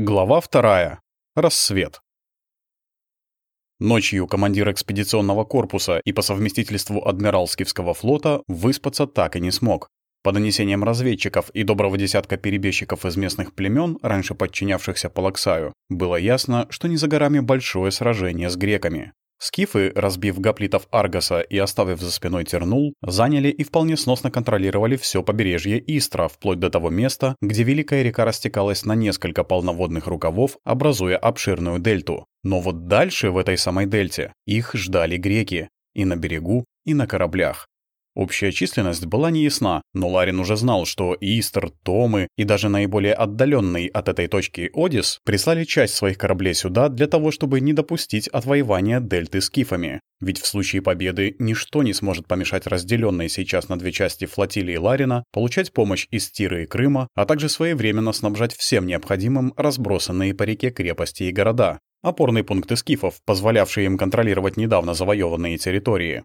Глава вторая. Рассвет. Ночью командир экспедиционного корпуса и по совместительству Адмиралскивского флота выспаться так и не смог. По донесениям разведчиков и доброго десятка перебежчиков из местных племен, раньше подчинявшихся Палаксаю, было ясно, что не за горами большое сражение с греками. Скифы, разбив гоплитов Аргоса и оставив за спиной Тернул, заняли и вполне сносно контролировали все побережье Истра, вплоть до того места, где Великая река растекалась на несколько полноводных рукавов, образуя обширную дельту. Но вот дальше, в этой самой дельте, их ждали греки. И на берегу, и на кораблях. Общая численность была неясна, но Ларин уже знал, что Истер, Томы и даже наиболее отдаленный от этой точки Одис прислали часть своих кораблей сюда для того, чтобы не допустить отвоевания дельты скифами. Ведь в случае победы ничто не сможет помешать разделенной сейчас на две части флотилии Ларина получать помощь из Тиры и Крыма, а также своевременно снабжать всем необходимым разбросанные по реке крепости и города. Опорные пункты скифов, позволявшие им контролировать недавно завоеванные территории.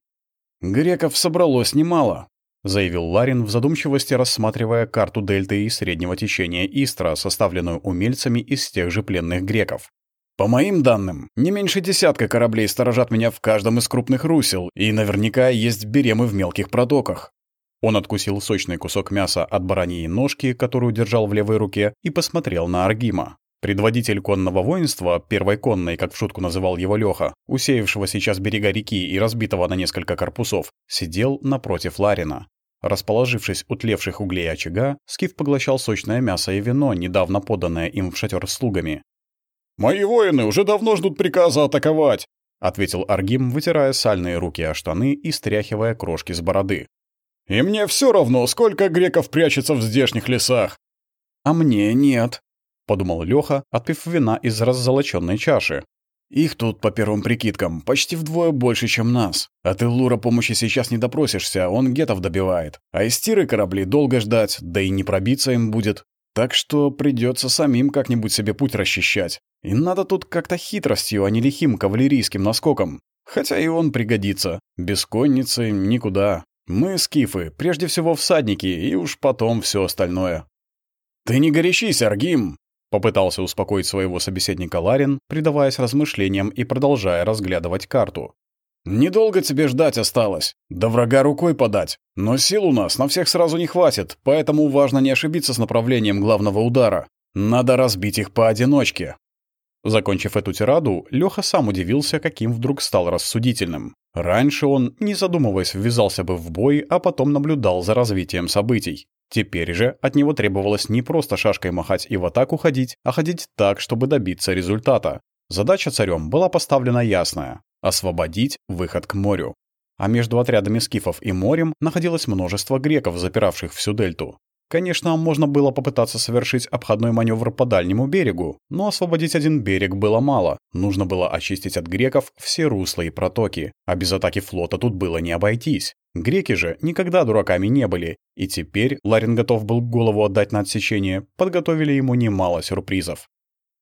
«Греков собралось немало», — заявил Ларин в задумчивости, рассматривая карту дельты и среднего течения Истра, составленную умельцами из тех же пленных греков. «По моим данным, не меньше десятка кораблей сторожат меня в каждом из крупных русел, и наверняка есть беремы в мелких протоках». Он откусил сочный кусок мяса от бараньей ножки, которую держал в левой руке, и посмотрел на Аргима. Предводитель конного воинства, первой конной, как в шутку называл его Лёха, усеявшего сейчас берега реки и разбитого на несколько корпусов, сидел напротив Ларина. Расположившись у тлевших углей очага, Скиф поглощал сочное мясо и вино, недавно поданное им в шатер слугами. «Мои воины уже давно ждут приказа атаковать», — ответил Аргим, вытирая сальные руки о штаны и стряхивая крошки с бороды. «И мне все равно, сколько греков прячется в здешних лесах». «А мне нет», — подумал Лёха, отпив вина из раззолоченной чаши. «Их тут, по первым прикидкам, почти вдвое больше, чем нас. А ты Лура помощи сейчас не допросишься, он гетов добивает. А из тиры корабли долго ждать, да и не пробиться им будет. Так что придется самим как-нибудь себе путь расчищать. И надо тут как-то хитростью, а не лихим кавалерийским наскоком. Хотя и он пригодится. Без конницы никуда. Мы, скифы, прежде всего всадники, и уж потом все остальное». «Ты не горячись, Аргим!» Попытался успокоить своего собеседника Ларин, предаваясь размышлениям и продолжая разглядывать карту. «Недолго тебе ждать осталось. До врага рукой подать. Но сил у нас на всех сразу не хватит, поэтому важно не ошибиться с направлением главного удара. Надо разбить их поодиночке». Закончив эту тираду, Лёха сам удивился, каким вдруг стал рассудительным. Раньше он, не задумываясь, ввязался бы в бой, а потом наблюдал за развитием событий. Теперь же от него требовалось не просто шашкой махать и в атаку ходить, а ходить так, чтобы добиться результата. Задача царем была поставлена ясная — освободить выход к морю. А между отрядами скифов и морем находилось множество греков, запиравших всю дельту. Конечно, можно было попытаться совершить обходной маневр по дальнему берегу, но освободить один берег было мало. Нужно было очистить от греков все русла и протоки, а без атаки флота тут было не обойтись. Греки же никогда дураками не были, и теперь Ларин готов был голову отдать на отсечение, подготовили ему немало сюрпризов.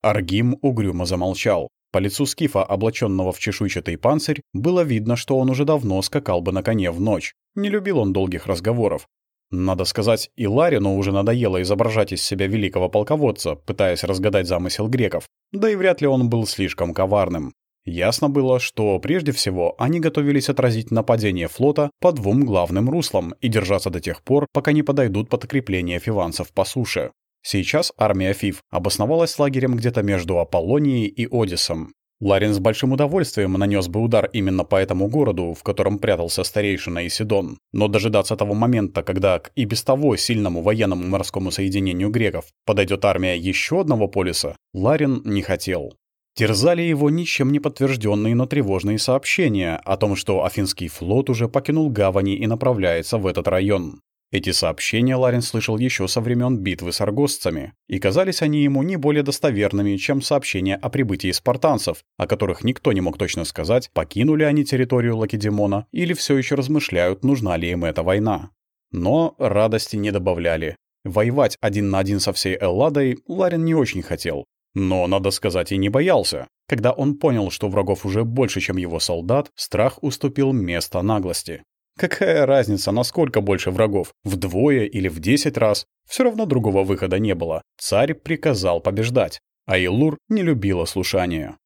Аргим угрюмо замолчал. По лицу скифа, облаченного в чешуйчатый панцирь, было видно, что он уже давно скакал бы на коне в ночь. Не любил он долгих разговоров, надо сказать, и Ларину уже надоело изображать из себя великого полководца, пытаясь разгадать замысел греков, да и вряд ли он был слишком коварным. Ясно было, что прежде всего они готовились отразить нападение флота по двум главным руслам и держаться до тех пор, пока не подойдут подкрепления фиванцев по суше. Сейчас армия Фив обосновалась лагерем где-то между Аполлонией и Одиссом. Ларин с большим удовольствием нанес бы удар именно по этому городу, в котором прятался старейшина Исидон. Но дожидаться того момента, когда к и без того сильному военному морскому соединению греков подойдет армия еще одного полиса, Ларин не хотел. Терзали его ничем не подтвержденные, но тревожные сообщения о том, что Афинский флот уже покинул гавани и направляется в этот район. Эти сообщения Ларин слышал еще со времен битвы с аргостцами, и казались они ему не более достоверными, чем сообщения о прибытии спартанцев, о которых никто не мог точно сказать, покинули они территорию Лакедемона или все еще размышляют, нужна ли им эта война. Но радости не добавляли. Воевать один на один со всей Элладой Ларин не очень хотел. Но, надо сказать, и не боялся. Когда он понял, что врагов уже больше, чем его солдат, страх уступил место наглости. Какая разница, насколько больше врагов? Вдвое или в десять раз? Все равно другого выхода не было. Царь приказал побеждать. а Илур не любила слушания.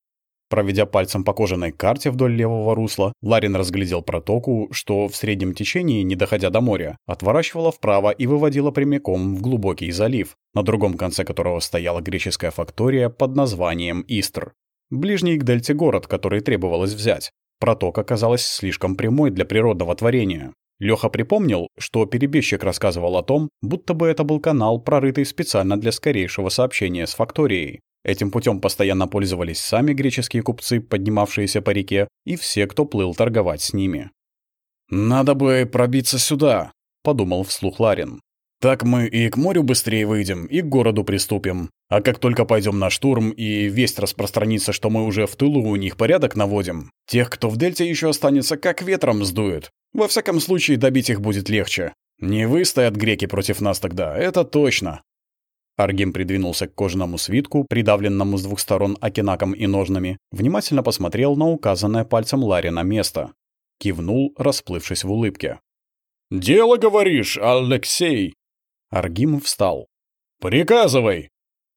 Проведя пальцем по кожаной карте вдоль левого русла, Ларин разглядел протоку, что в среднем течении, не доходя до моря, отворачивала вправо и выводила прямиком в глубокий залив, на другом конце которого стояла греческая фактория под названием Истр. Ближний к дельте город, который требовалось взять. Протока казалась слишком прямой для природного творения. Леха припомнил, что перебежчик рассказывал о том, будто бы это был канал, прорытый специально для скорейшего сообщения с факторией. Этим путем постоянно пользовались сами греческие купцы, поднимавшиеся по реке, и все, кто плыл торговать с ними. «Надо бы пробиться сюда», — подумал вслух Ларин. «Так мы и к морю быстрее выйдем, и к городу приступим. А как только пойдем на штурм и весть распространится, что мы уже в тылу у них порядок наводим, тех, кто в дельте еще останется, как ветром сдует. Во всяком случае, добить их будет легче. Не выстоят греки против нас тогда, это точно. Аргим придвинулся к кожаному свитку, придавленному с двух сторон окинаком и ножнами, внимательно посмотрел на указанное пальцем Ларина место. Кивнул, расплывшись в улыбке. «Дело, говоришь, Алексей!» Аргим встал. «Приказывай!»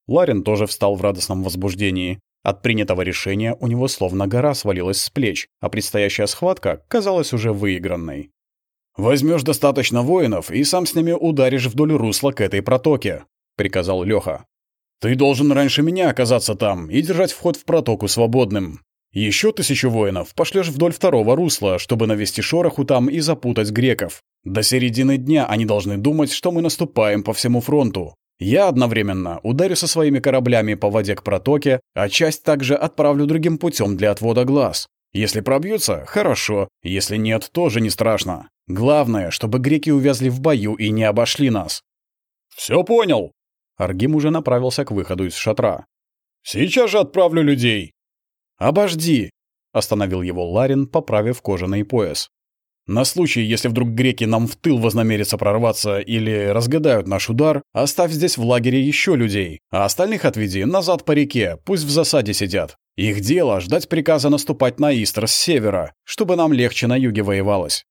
Ларин тоже встал в радостном возбуждении. От принятого решения у него словно гора свалилась с плеч, а предстоящая схватка казалась уже выигранной. Возьмешь достаточно воинов и сам с ними ударишь вдоль русла к этой протоке приказал Лёха. «Ты должен раньше меня оказаться там и держать вход в протоку свободным. Еще тысячу воинов пошлешь вдоль второго русла, чтобы навести шороху там и запутать греков. До середины дня они должны думать, что мы наступаем по всему фронту. Я одновременно ударю со своими кораблями по воде к протоке, а часть также отправлю другим путем для отвода глаз. Если пробьются, хорошо, если нет, тоже не страшно. Главное, чтобы греки увязли в бою и не обошли нас. «Все понял», Аргим уже направился к выходу из шатра. «Сейчас же отправлю людей!» «Обожди!» — остановил его Ларин, поправив кожаный пояс. «На случай, если вдруг греки нам в тыл вознамерятся прорваться или разгадают наш удар, оставь здесь в лагере еще людей, а остальных отведи назад по реке, пусть в засаде сидят. Их дело — ждать приказа наступать на Истр с севера, чтобы нам легче на юге воевалось».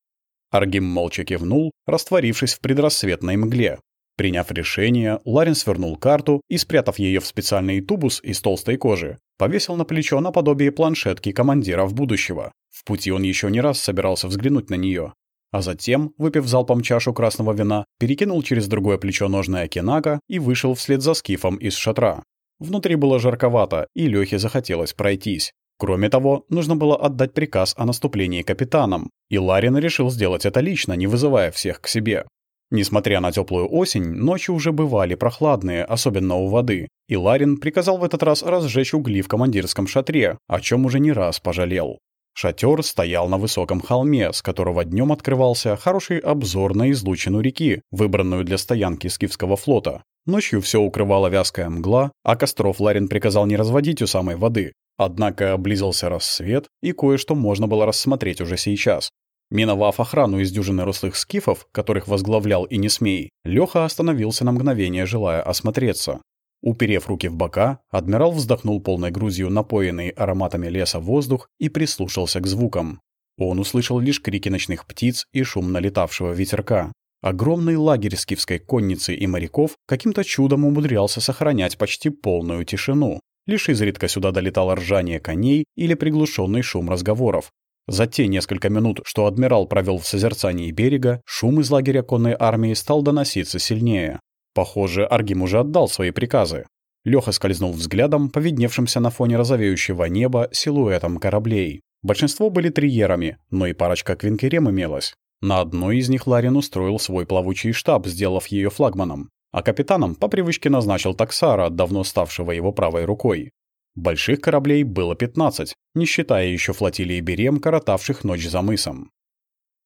Аргим молча кивнул, растворившись в предрассветной мгле. Приняв решение, Ларин свернул карту и, спрятав ее в специальный тубус из толстой кожи, повесил на плечо наподобие планшетки командиров будущего. В пути он еще не раз собирался взглянуть на нее. А затем, выпив залпом чашу красного вина, перекинул через другое плечо ножное кинака и вышел вслед за скифом из шатра. Внутри было жарковато, и Лёхе захотелось пройтись. Кроме того, нужно было отдать приказ о наступлении капитанам, и Ларин решил сделать это лично, не вызывая всех к себе. Несмотря на теплую осень, ночи уже бывали прохладные, особенно у воды, и Ларин приказал в этот раз разжечь угли в командирском шатре, о чем уже не раз пожалел. Шатер стоял на высоком холме, с которого днем открывался хороший обзор на излучину реки, выбранную для стоянки скифского флота. Ночью все укрывала вязкая мгла, а костров Ларин приказал не разводить у самой воды. Однако близился рассвет, и кое-что можно было рассмотреть уже сейчас. Миновав охрану из дюжины рослых скифов, которых возглавлял и не смей, Леха остановился на мгновение, желая осмотреться. Уперев руки в бока, адмирал вздохнул полной грузью напоенный ароматами леса воздух и прислушался к звукам. Он услышал лишь крики ночных птиц и шум налетавшего ветерка. Огромный лагерь скифской конницы и моряков каким-то чудом умудрялся сохранять почти полную тишину. Лишь изредка сюда долетало ржание коней или приглушенный шум разговоров, за те несколько минут, что адмирал провел в созерцании берега, шум из лагеря конной армии стал доноситься сильнее. Похоже, Аргим уже отдал свои приказы. Леха скользнул взглядом по видневшимся на фоне розовеющего неба силуэтам кораблей. Большинство были триерами, но и парочка квинкерем имелась. На одной из них Ларин устроил свой плавучий штаб, сделав ее флагманом. А капитаном по привычке назначил таксара, давно ставшего его правой рукой. Больших кораблей было 15, не считая еще флотилии Берем, коротавших ночь за мысом.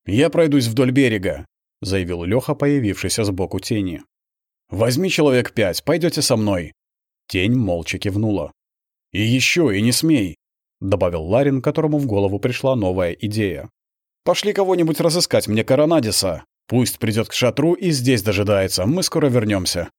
«Я пройдусь вдоль берега», — заявил Леха, появившийся сбоку тени. «Возьми человек пять, пойдете со мной». Тень молча кивнула. «И еще, и не смей», — добавил Ларин, которому в голову пришла новая идея. «Пошли кого-нибудь разыскать мне Коронадиса. Пусть придет к шатру и здесь дожидается, мы скоро вернемся.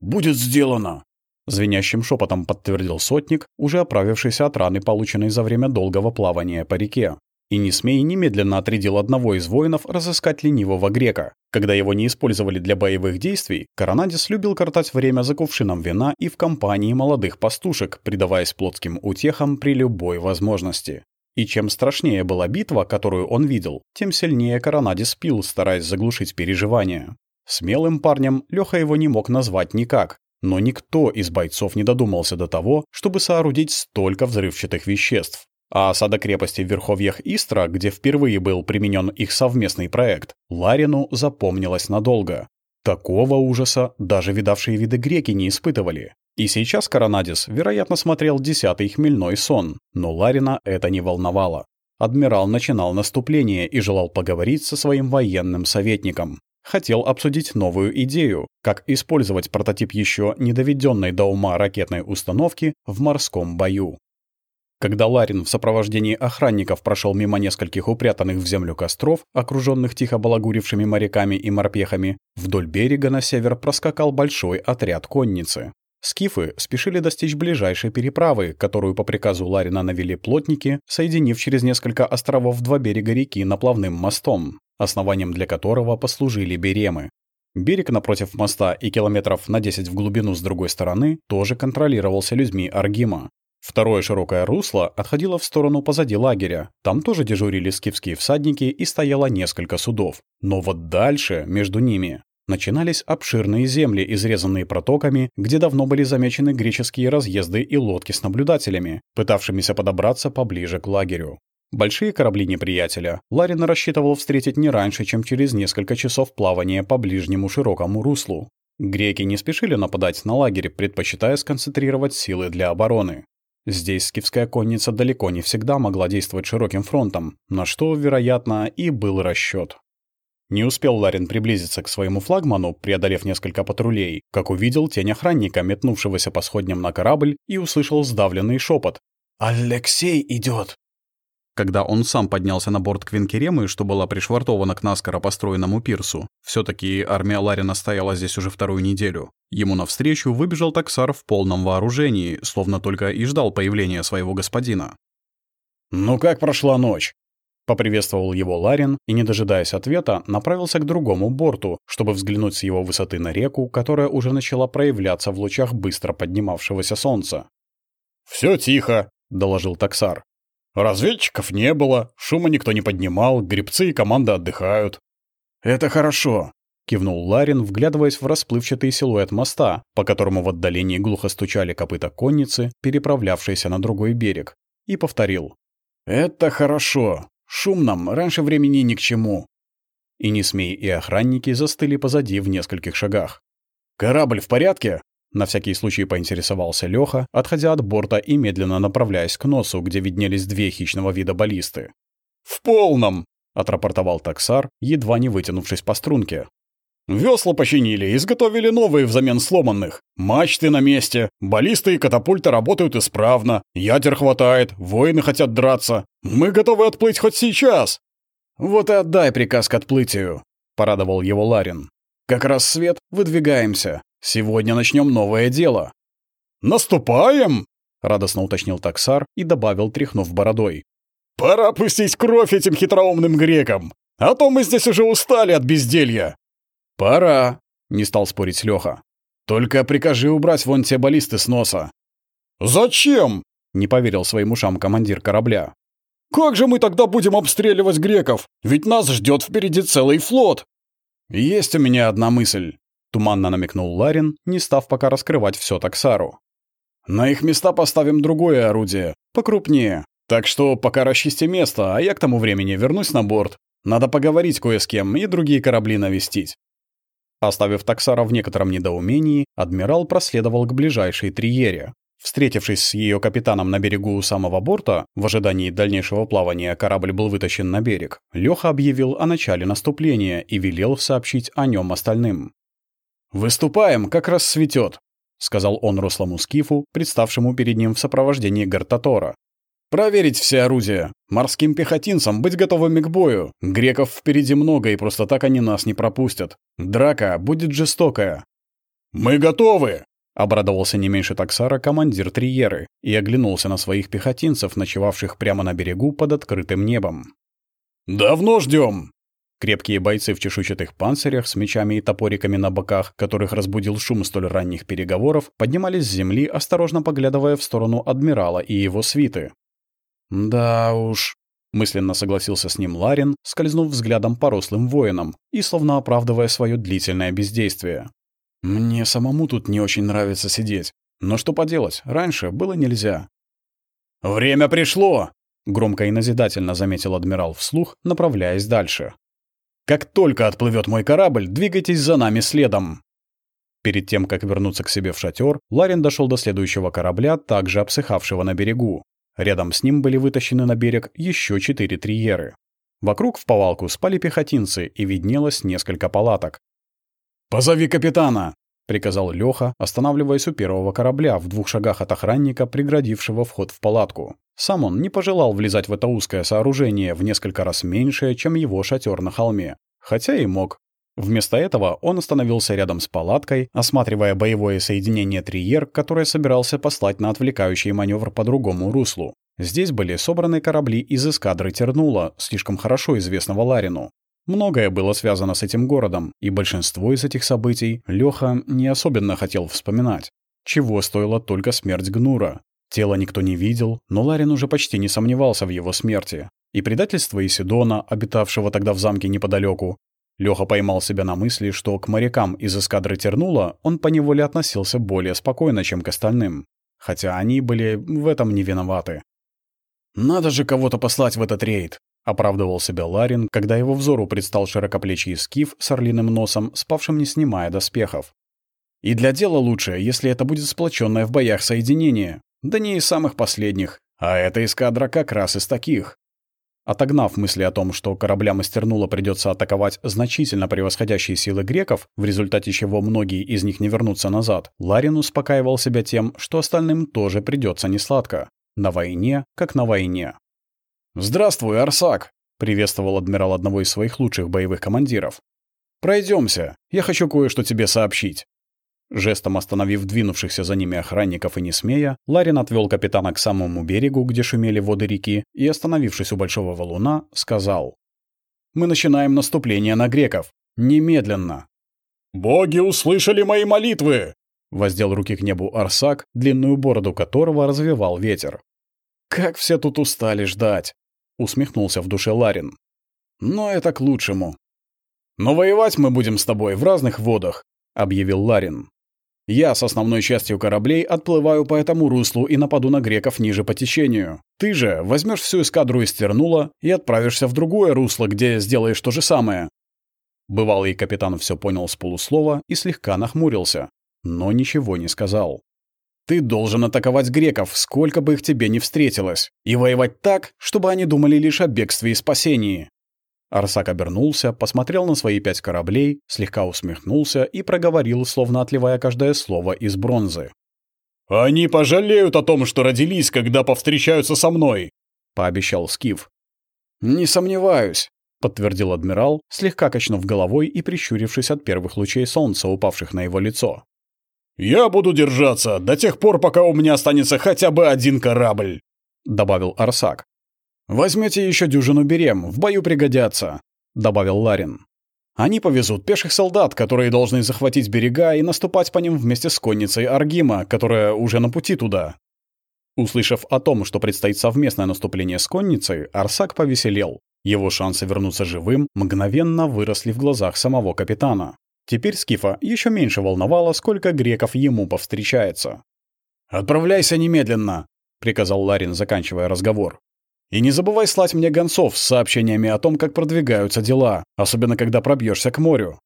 «Будет сделано», Звенящим шепотом подтвердил сотник, уже оправившийся от раны, полученной за время долгого плавания по реке. И Несмей немедленно отрядил одного из воинов разыскать ленивого грека. Когда его не использовали для боевых действий, Коронадис любил коротать время за кувшином вина и в компании молодых пастушек, предаваясь плотским утехам при любой возможности. И чем страшнее была битва, которую он видел, тем сильнее Коронадис пил, стараясь заглушить переживания. Смелым парнем Лёха его не мог назвать никак, но никто из бойцов не додумался до того, чтобы соорудить столько взрывчатых веществ. А осада крепости в верховьях Истра, где впервые был применен их совместный проект, Ларину запомнилась надолго. Такого ужаса даже видавшие виды греки не испытывали. И сейчас Коронадис, вероятно, смотрел десятый хмельной сон, но Ларина это не волновало. Адмирал начинал наступление и желал поговорить со своим военным советником. Хотел обсудить новую идею, как использовать прототип еще не доведенной до ума ракетной установки в морском бою. Когда Ларин в сопровождении охранников прошел мимо нескольких упрятанных в землю костров, окруженных тихо балагурившими моряками и морпехами, вдоль берега на север проскакал большой отряд конницы. Скифы спешили достичь ближайшей переправы, которую по приказу Ларина навели плотники, соединив через несколько островов два берега реки наплавным мостом, основанием для которого послужили беремы. Берег напротив моста и километров на 10 в глубину с другой стороны тоже контролировался людьми Аргима. Второе широкое русло отходило в сторону позади лагеря. Там тоже дежурили скифские всадники и стояло несколько судов. Но вот дальше, между ними, начинались обширные земли, изрезанные протоками, где давно были замечены греческие разъезды и лодки с наблюдателями, пытавшимися подобраться поближе к лагерю. Большие корабли неприятеля Ларин рассчитывал встретить не раньше, чем через несколько часов плавания по ближнему широкому руслу. Греки не спешили нападать на лагерь, предпочитая сконцентрировать силы для обороны. Здесь скифская конница далеко не всегда могла действовать широким фронтом, на что, вероятно, и был расчет. Не успел Ларин приблизиться к своему флагману, преодолев несколько патрулей, как увидел тень охранника, метнувшегося по сходням на корабль, и услышал сдавленный шепот. «Алексей идет!» Когда он сам поднялся на борт Квинкеремы, что была пришвартована к наскоро построенному пирсу, все таки армия Ларина стояла здесь уже вторую неделю. Ему навстречу выбежал таксар в полном вооружении, словно только и ждал появления своего господина. «Ну как прошла ночь?» Поприветствовал его Ларин и, не дожидаясь ответа, направился к другому борту, чтобы взглянуть с его высоты на реку, которая уже начала проявляться в лучах быстро поднимавшегося солнца. «Всё тихо», — доложил таксар. Разведчиков не было, шума никто не поднимал, грибцы и команда отдыхают. «Это хорошо», — кивнул Ларин, вглядываясь в расплывчатый силуэт моста, по которому в отдалении глухо стучали копыта конницы, переправлявшиеся на другой берег, и повторил. «Это хорошо. Шум нам раньше времени ни к чему». И Несмей и охранники застыли позади в нескольких шагах. «Корабль в порядке?» На всякий случай поинтересовался Лёха, отходя от борта и медленно направляясь к носу, где виднелись две хищного вида баллисты. «В полном!» — отрапортовал таксар, едва не вытянувшись по струнке. «Весла починили, изготовили новые взамен сломанных. Мачты на месте, баллисты и катапульты работают исправно, ядер хватает, воины хотят драться. Мы готовы отплыть хоть сейчас!» «Вот и отдай приказ к отплытию», — порадовал его Ларин. «Как раз свет, выдвигаемся. Сегодня начнем новое дело». «Наступаем?» — радостно уточнил таксар и добавил, тряхнув бородой. «Пора пустить кровь этим хитроумным грекам, а то мы здесь уже устали от безделья». «Пора», — не стал спорить Лёха. «Только прикажи убрать вон те баллисты с носа». «Зачем?» — не поверил своим ушам командир корабля. «Как же мы тогда будем обстреливать греков? Ведь нас ждет впереди целый флот!» «Есть у меня одна мысль», Туманно намекнул Ларин, не став пока раскрывать все таксару. «На их места поставим другое орудие, покрупнее. Так что пока расчисти место, а я к тому времени вернусь на борт. Надо поговорить кое с кем и другие корабли навестить». Оставив таксара в некотором недоумении, адмирал проследовал к ближайшей триере. Встретившись с ее капитаном на берегу у самого борта, в ожидании дальнейшего плавания корабль был вытащен на берег, Леха объявил о начале наступления и велел сообщить о нем остальным. «Выступаем, как раз светет», — сказал он рослому скифу, представшему перед ним в сопровождении Гартатора. «Проверить все орудия. Морским пехотинцам быть готовыми к бою. Греков впереди много, и просто так они нас не пропустят. Драка будет жестокая». «Мы готовы!» Обрадовался не меньше таксара командир Триеры и оглянулся на своих пехотинцев, ночевавших прямо на берегу под открытым небом. «Давно ждем. Крепкие бойцы в чешуйчатых панцирях с мечами и топориками на боках, которых разбудил шум столь ранних переговоров, поднимались с земли, осторожно поглядывая в сторону адмирала и его свиты. «Да уж», — мысленно согласился с ним Ларин, скользнув взглядом по рослым воинам и словно оправдывая свое длительное бездействие. «Мне самому тут не очень нравится сидеть. Но что поделать, раньше было нельзя». «Время пришло!» — громко и назидательно заметил адмирал вслух, направляясь дальше. «Как только отплывет мой корабль, двигайтесь за нами следом!» Перед тем, как вернуться к себе в шатер, Ларин дошел до следующего корабля, также обсыхавшего на берегу. Рядом с ним были вытащены на берег еще четыре триеры. Вокруг в повалку спали пехотинцы, и виднелось несколько палаток. «Позови капитана!» — приказал Лёха, останавливаясь у первого корабля в двух шагах от охранника, преградившего вход в палатку. Сам он не пожелал влезать в это узкое сооружение в несколько раз меньшее, чем его шатер на холме. Хотя и мог. Вместо этого он остановился рядом с палаткой, осматривая боевое соединение Триер, которое собирался послать на отвлекающий маневр по другому руслу. Здесь были собраны корабли из эскадры Тернула, слишком хорошо известного Ларину. Многое было связано с этим городом, и большинство из этих событий Лёха не особенно хотел вспоминать. Чего стоила только смерть Гнура. Тело никто не видел, но Ларин уже почти не сомневался в его смерти. И предательство Исидона, обитавшего тогда в замке неподалеку. Лёха поймал себя на мысли, что к морякам из эскадры Тернула он поневоле относился более спокойно, чем к остальным. Хотя они были в этом не виноваты. «Надо же кого-то послать в этот рейд», — оправдывал себя Ларин, когда его взору предстал широкоплечий скиф с орлиным носом, спавшим не снимая доспехов. «И для дела лучше, если это будет сплоченное в боях соединение. Да не из самых последних. А эта эскадра как раз из таких». Отогнав мысли о том, что кораблям Мастернула придется атаковать значительно превосходящие силы греков, в результате чего многие из них не вернутся назад, Ларин успокаивал себя тем, что остальным тоже придется несладко. На войне, как на войне. «Здравствуй, Арсак!» — приветствовал адмирал одного из своих лучших боевых командиров. Пройдемся, я хочу кое-что тебе сообщить». Жестом остановив двинувшихся за ними охранников и не смея, Ларин отвел капитана к самому берегу, где шумели воды реки, и, остановившись у большого валуна, сказал. «Мы начинаем наступление на греков. Немедленно!» «Боги услышали мои молитвы!» — воздел руки к небу Арсак, длинную бороду которого развивал ветер. «Как все тут устали ждать!» — усмехнулся в душе Ларин. «Но это к лучшему. Но воевать мы будем с тобой в разных водах», — объявил Ларин. «Я с основной частью кораблей отплываю по этому руслу и нападу на греков ниже по течению. Ты же возьмешь всю эскадру из Тернула и отправишься в другое русло, где сделаешь то же самое». Бывалый капитан все понял с полуслова и слегка нахмурился, но ничего не сказал. Ты должен атаковать греков, сколько бы их тебе ни встретилось, и воевать так, чтобы они думали лишь о бегстве и спасении». Арсак обернулся, посмотрел на свои пять кораблей, слегка усмехнулся и проговорил, словно отливая каждое слово из бронзы. «Они пожалеют о том, что родились, когда повстречаются со мной», — пообещал Скиф. «Не сомневаюсь», — подтвердил адмирал, слегка качнув головой и прищурившись от первых лучей солнца, упавших на его лицо. «Я буду держаться до тех пор, пока у меня останется хотя бы один корабль», — добавил Арсак. «Возьмете еще дюжину берем, в бою пригодятся», — добавил Ларин. «Они повезут пеших солдат, которые должны захватить берега и наступать по ним вместе с конницей Аргима, которая уже на пути туда». Услышав о том, что предстоит совместное наступление с конницей, Арсак повеселел. Его шансы вернуться живым мгновенно выросли в глазах самого капитана. Теперь Скифа еще меньше волновало, сколько греков ему повстречается. «Отправляйся немедленно», — приказал Ларин, заканчивая разговор. «И не забывай слать мне гонцов с сообщениями о том, как продвигаются дела, особенно когда пробьешься к морю».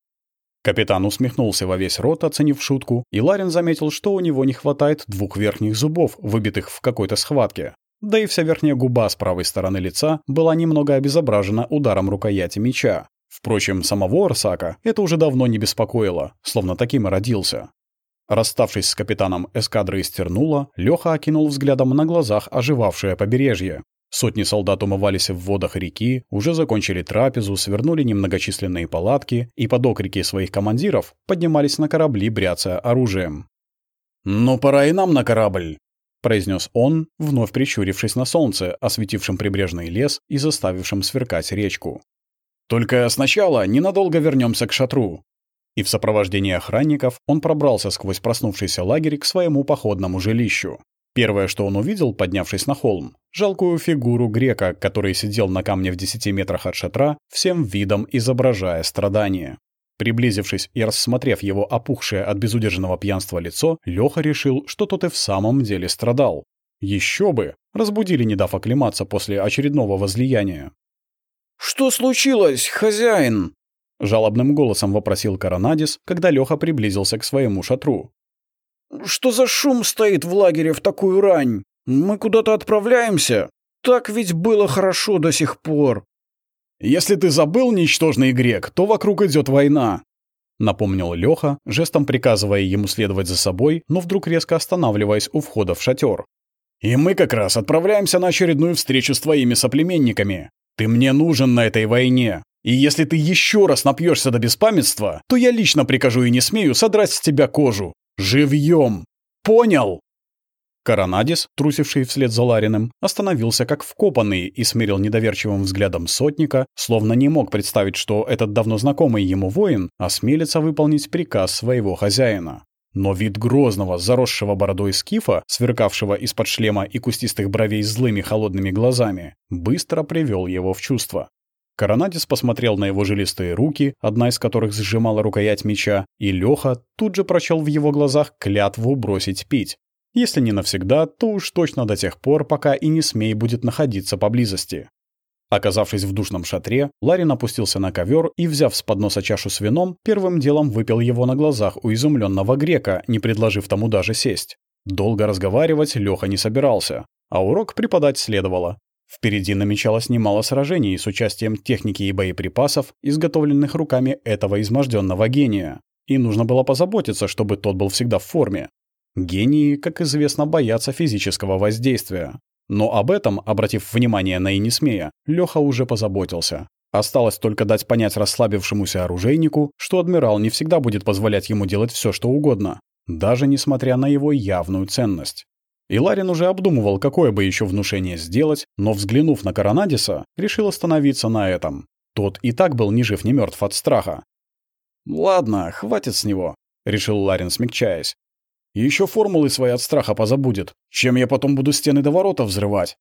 Капитан усмехнулся во весь рот, оценив шутку, и Ларин заметил, что у него не хватает двух верхних зубов, выбитых в какой-то схватке. Да и вся верхняя губа с правой стороны лица была немного обезображена ударом рукояти меча. Впрочем, самого Арсака это уже давно не беспокоило, словно таким и родился. Расставшись с капитаном эскадры из Тернула, Лёха окинул взглядом на глазах оживавшее побережье. Сотни солдат умывались в водах реки, уже закончили трапезу, свернули немногочисленные палатки и под окрики своих командиров поднимались на корабли, бряцая оружием. «Ну, пора и нам на корабль», — произнес он, вновь прищурившись на солнце, осветившем прибрежный лес и заставившим сверкать речку. «Только сначала ненадолго вернемся к шатру». И в сопровождении охранников он пробрался сквозь проснувшийся лагерь к своему походному жилищу. Первое, что он увидел, поднявшись на холм, жалкую фигуру грека, который сидел на камне в десяти метрах от шатра, всем видом изображая страдание. Приблизившись и рассмотрев его опухшее от безудержного пьянства лицо, Лёха решил, что тот и в самом деле страдал. Еще бы! Разбудили, не дав оклематься после очередного возлияния. «Что случилось, хозяин?» Жалобным голосом вопросил Коронадис, когда Лёха приблизился к своему шатру. «Что за шум стоит в лагере в такую рань? Мы куда-то отправляемся? Так ведь было хорошо до сих пор. «Если ты забыл, ничтожный грек, то вокруг идет война», — напомнил Леха, жестом приказывая ему следовать за собой, но вдруг резко останавливаясь у входа в шатер. «И мы как раз отправляемся на очередную встречу с твоими соплеменниками. Ты мне нужен на этой войне. И если ты еще раз напьешься до беспамятства, то я лично прикажу и не смею содрать с тебя кожу. Живьем. Понял?» Коронадис, трусивший вслед за Лариным, остановился как вкопанный и смирил недоверчивым взглядом сотника, словно не мог представить, что этот давно знакомый ему воин осмелится выполнить приказ своего хозяина. Но вид грозного, заросшего бородой скифа, сверкавшего из-под шлема и кустистых бровей злыми холодными глазами, быстро привел его в чувство. Коронадис посмотрел на его жилистые руки, одна из которых сжимала рукоять меча, и Леха тут же прочел в его глазах клятву бросить пить, если не навсегда, то уж точно до тех пор, пока и не смей будет находиться поблизости. Оказавшись в душном шатре, Ларин опустился на ковер и, взяв с подноса чашу с вином, первым делом выпил его на глазах у изумленного грека, не предложив тому даже сесть. Долго разговаривать Леха не собирался, а урок преподать следовало. Впереди намечалось немало сражений с участием техники и боеприпасов, изготовленных руками этого изможденного гения. И нужно было позаботиться, чтобы тот был всегда в форме. Гении, как известно, боятся физического воздействия. Но об этом, обратив внимание на Инисмея, Лёха уже позаботился. Осталось только дать понять расслабившемуся оружейнику, что адмирал не всегда будет позволять ему делать все, что угодно, даже несмотря на его явную ценность. И Ларин уже обдумывал, какое бы еще внушение сделать, но, взглянув на Коронадиса, решил остановиться на этом. Тот и так был ни жив, ни мертв от страха. «Ладно, хватит с него», — решил Ларин, смягчаясь. Еще формулы свои от страха позабудет. Чем я потом буду стены до ворота взрывать?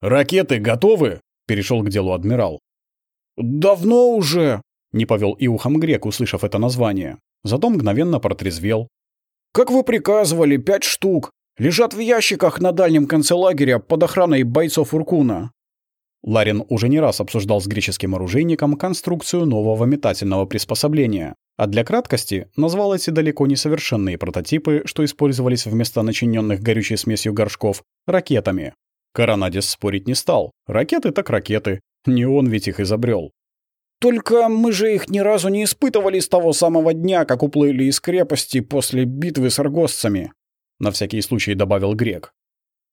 «Ракеты готовы?» — перешел к делу адмирал. «Давно уже!» — не повел и ухом грек, услышав это название. Зато мгновенно протрезвел. «Как вы приказывали, пять штук. Лежат в ящиках на дальнем конце лагеря под охраной бойцов Уркуна». Ларин уже не раз обсуждал с греческим оружейником конструкцию нового метательного приспособления, а для краткости назвал эти далеко не совершенные прототипы, что использовались вместо начиненных горючей смесью горшков, ракетами. Коронадис спорить не стал. Ракеты так ракеты. Не он ведь их изобрел. «Только мы же их ни разу не испытывали с того самого дня, как уплыли из крепости после битвы с аргосцами», — на всякий случай добавил Грек.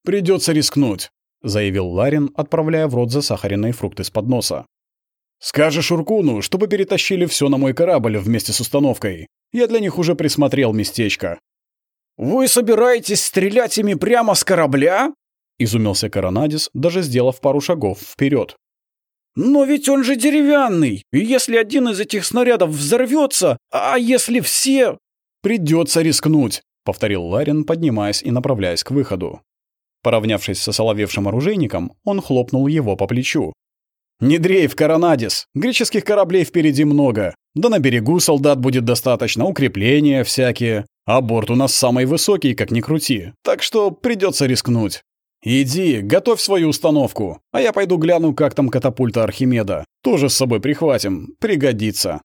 «Придется рискнуть», — заявил Ларин, отправляя в рот засахаренные фрукты с подноса. Скажешь Уркуну, чтобы перетащили все на мой корабль вместе с установкой. Я для них уже присмотрел местечко». «Вы собираетесь стрелять ими прямо с корабля?» — изумился Коронадис, даже сделав пару шагов вперед. «Но ведь он же деревянный, и если один из этих снарядов взорвется, а если все...» «Придется рискнуть», — повторил Ларин, поднимаясь и направляясь к выходу. Поравнявшись со соловевшим оружейником, он хлопнул его по плечу. «Не дрейф, Коронадис! Греческих кораблей впереди много. Да на берегу солдат будет достаточно, укрепления всякие. А борт у нас самый высокий, как ни крути. Так что придется рискнуть. Иди, готовь свою установку. А я пойду гляну, как там катапульта Архимеда. Тоже с собой прихватим. Пригодится».